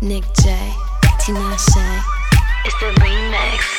Nick J, Tinashe. It's the remix.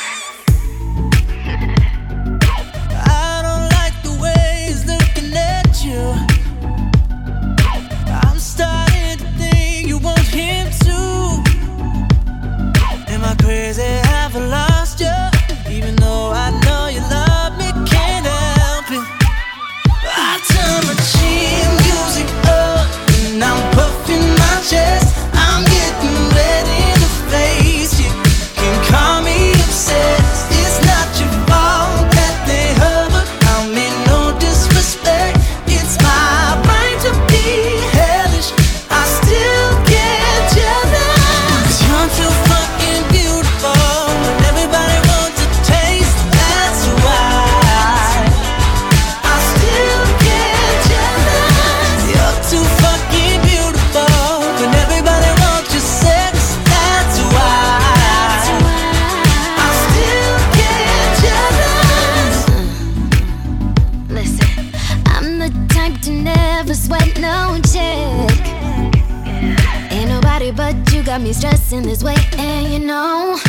but you got me stressing this way, and you know.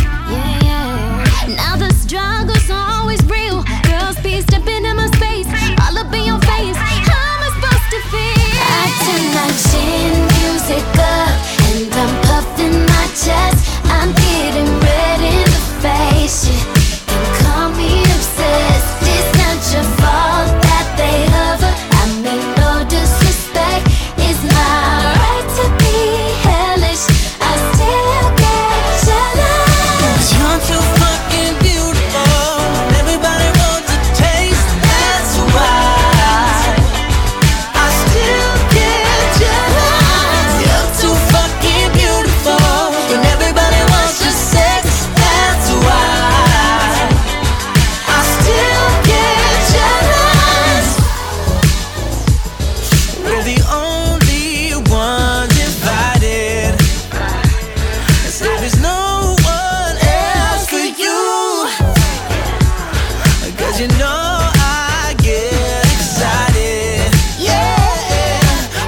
you know I get excited. Yeah,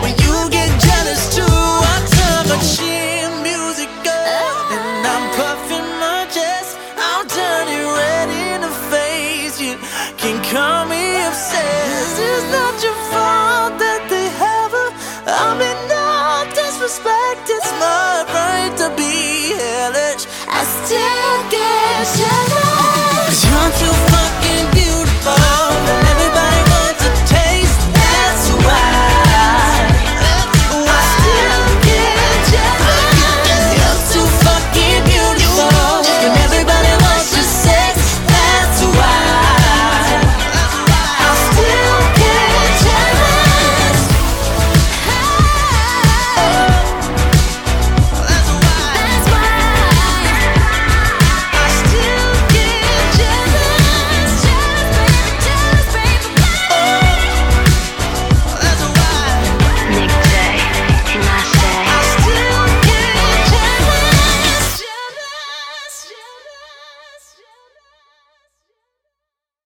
when you get jealous too, I turn music up and I'm puffing my chest. I'm red in the face. You can call me obsessed. It's not your fault that they have her. I'm in no disrespect. It's my right to be hellish. I still get jealous.